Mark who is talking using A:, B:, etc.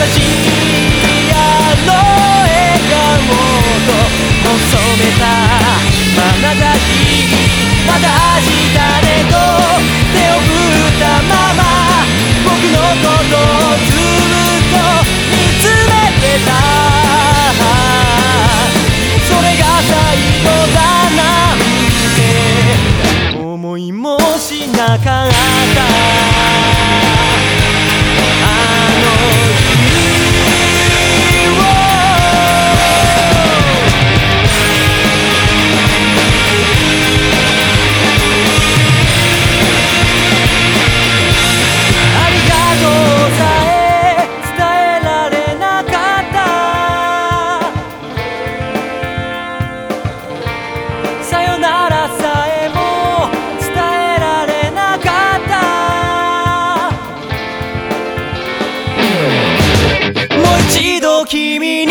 A: 優しい君に